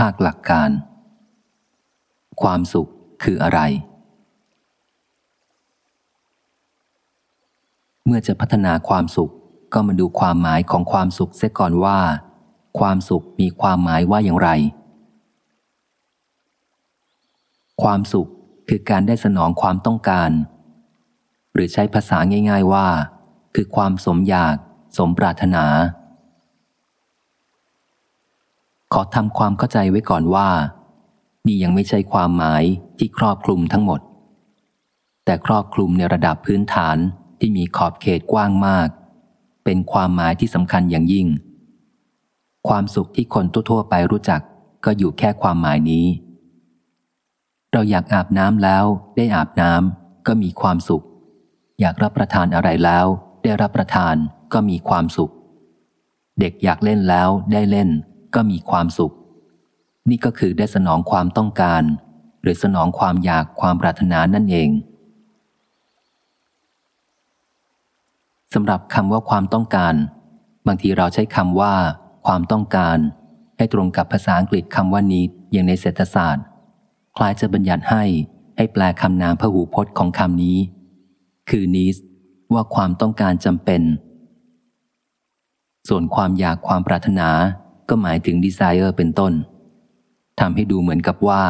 ภาคหลักการ ความสุขคืออะไร เมื่อจะพัฒนาความสุขก็มาดูความหมายของความสุขเสียก่อนว่า ความสุขมีความหมายว่าอย่างไร ความสุขคือการได้สนองความต้องการ หรือใช้ภาษาง่าย ๆว่า คือความสมอยาก สมปรารถนา ขอทำความเข้าใจไว้ก่อนว่า นี่ยังไม่ใช่ความหมายที่ครอบคลุมทั้งหมด แต่ครอบคลุมในระดับพื้นฐานที่มีขอบเขตกว้างมาก เป็นความหมายที่สำคัญอย่างยิ่ง ความสุขที่คนทั่วๆไปรู้จักก็อยู่แค่ความหมายนี้ เราอยากอาบน้ำแล้วได้อาบน้ำก็มีความสุข อยากรับประทานอะไรแล้ว ได้รับประทานก็มีความสุข เด็กอยากเล่นแล้วได้เล่น ก็มีความสุข นี่ก็คือได้สนองความต้องการ หรือสนองความอยากความปรารถนานั่นเองสำหรับคำว่าความต้องการ บางทีเราใช้คำว่า ความต้องการ ให้ตรงกับภาษาอังกฤษคำว่า need อย่างในเศรษฐศาสตร์ คล้ายจะบัญญัติให้ให้แปลคำนามพหูพจน์ของคำนี้ คือ needs ว่าความต้องการจำเป็น ส่วนความอยากความปรารถนา ก็หมายถึง desire เป็นต้นทำให้ดูเหมือนกับว่า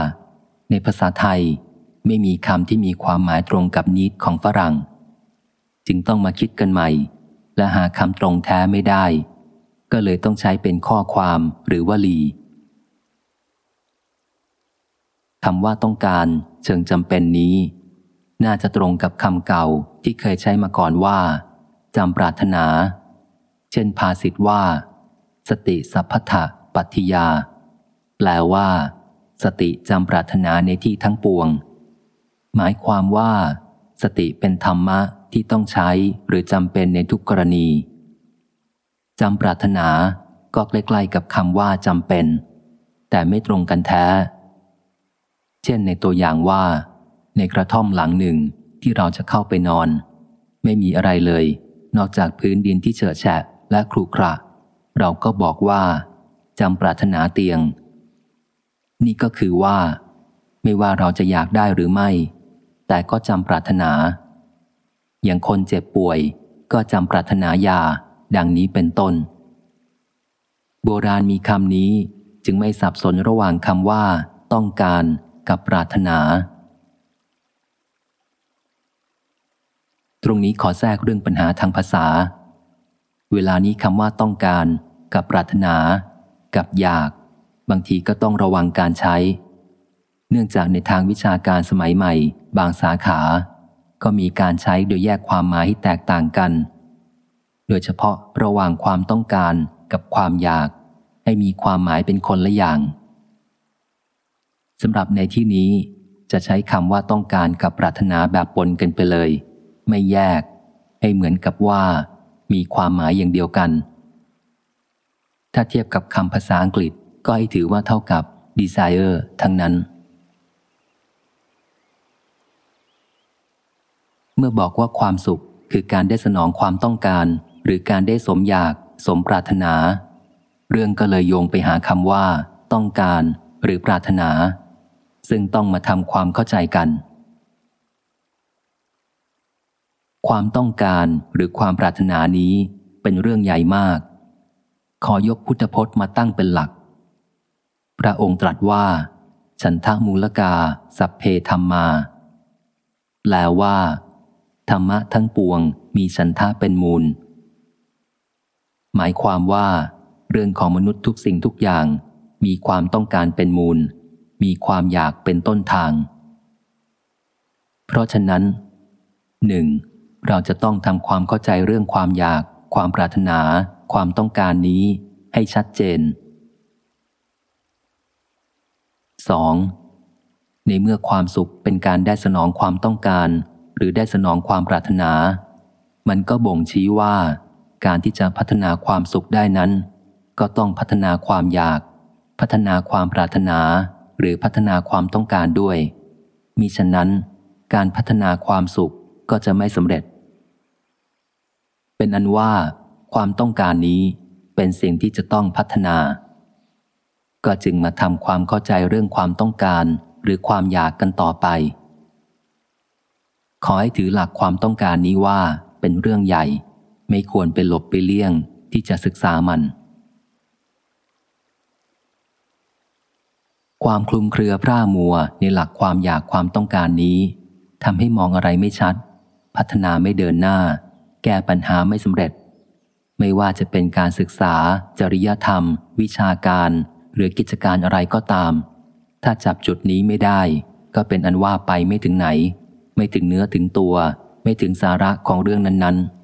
ในภาษาไทยไม่มีคำที่มีความหมายตรงกับ need ของฝรั่ง จึงต้องมาคิดกันใหม่ และหาคำตรงแท้ไม่ได้ ก็เลยต้องใช้เป็นข้อความหรือวลีคำว่าต้องการเชิงจำเป็นนี้ น่าจะตรงกับคำเก่าที่เคยใช้มาก่อนว่าจำปรารถนา เช่นภาษิตว่า สติสัพพะปัติยา แปลว่า สติจำปรารถนาในที่ทั้งปวง หมายความว่า สติเป็นธรรมะที่ต้องใช้หรือจำเป็นในทุกกรณีจำปรารถนาก็ใกล้ๆกับคำว่าจำเป็น แต่ไม่ตรงกันแท้ เช่นในตัวอย่างว่า ในกระท่อมหลังหนึ่งที่เราจะเข้าไปนอน ไม่มีอะไรเลย นอกจากพื้นดินที่เฉอะแฉะและครุขระ เราก็บอกว่าจำปรารถนาเตียง นี่ก็คือว่า ไม่ว่าเราจะอยากได้หรือไม่ แต่ก็จำปรารถนา อย่างคนเจ็บป่วย ก็จำปรารถนายา ดังนี้เป็นต้น โบราณมีคำนี้จึงไม่สับสนระหว่างคำว่าต้องการกับปรารถนา ตรงนี้ขอแทรกเรื่องปัญหาทางภาษา เวลานี้คำว่าต้องการ กับปรารถนา กับอยาก บางทีก็ต้องระวังการใช้ เนื่องจากในทางวิชาการสมัยใหม่ บางสาขา ก็มีการใช้โดยแยกความหมายที่แตกต่างกัน โดยเฉพาะระหว่างความต้องการกับความอยาก ให้มีความหมายเป็นคนละอย่างสำหรับในที่นี้จะใช้คำว่าต้องการกับปรารถนาแบบปนกันไปเลย ไม่แยก ให้เหมือนกับว่า มีความหมายอย่างเดียวกัน ถ้าเทียบกับคำภาษาอังกฤษก็ให้ถือว่าเท่ากับ desire ทั้งนั้น เมื่อบอกว่าความสุขคือการได้สนองความต้องการ หรือการได้สมอยาก สมปรารถนา เรื่องก็เลยโยงไปหาคำว่า ต้องการ หรือปรารถนา ซึ่งต้องมาทำความเข้าใจกัน ความต้องการหรือความปรารถนานี้เป็นเรื่องใหญ่มาก ขอยกพุทธพจน์มาตั้งเป็นหลัก พระองค์ตรัสว่า ฉันทะมูลกา สัพเพธรรมา แปลว่า ธรรมะทั้งปวงมีฉันทะเป็นมูล หมายความว่า เรื่องของมนุษย์ทุกสิ่งทุกอย่าง มีความต้องการเป็นมูล มีความอยากเป็นต้นทาง เพราะฉะนั้นหนึ่งเราจะต้องทำความเข้าใจเรื่องความอยาก ความปรารถนา ความต้องการนี้ให้ชัดเจน 2. ในเมื่อความสุขเป็นการได้สนองความต้องการ หรือได้สนองความปรารถนา มันก็บ่งชี้ว่า การที่จะพัฒนาความสุขได้นั้น ก็ต้องพัฒนาความอยาก พัฒนาความปรารถนา หรือพัฒนาความต้องการด้วยมิฉะนั้น การพัฒนาความสุขก็จะไม่สำเร็จ เป็นอันว่าความต้องการนี้เป็นสิ่งที่จะต้องพัฒนา ก็จึงมาทำความเข้าใจเรื่องความต้องการหรือความอยากกันต่อไป ขอให้ถือหลักความต้องการนี้ว่าเป็นเรื่องใหญ่ ไม่ควรไปหลบไปเลี่ยงที่จะศึกษามัน ความคลุมเครือพร่ามัวในหลักความอยากความต้องการนี้ทำให้มองอะไรไม่ชัด พัฒนาไม่เดินหน้า แก้ปัญหาไม่สำเร็จ ไม่ว่าจะเป็นการศึกษา จริยธรรม วิชาการ หรือกิจการอะไรก็ตาม ถ้าจับจุดนี้ไม่ได้ ก็เป็นอันว่าไปไม่ถึงไหน ไม่ถึงเนื้อถึงตัว ไม่ถึงสาระของเรื่องนั้นๆ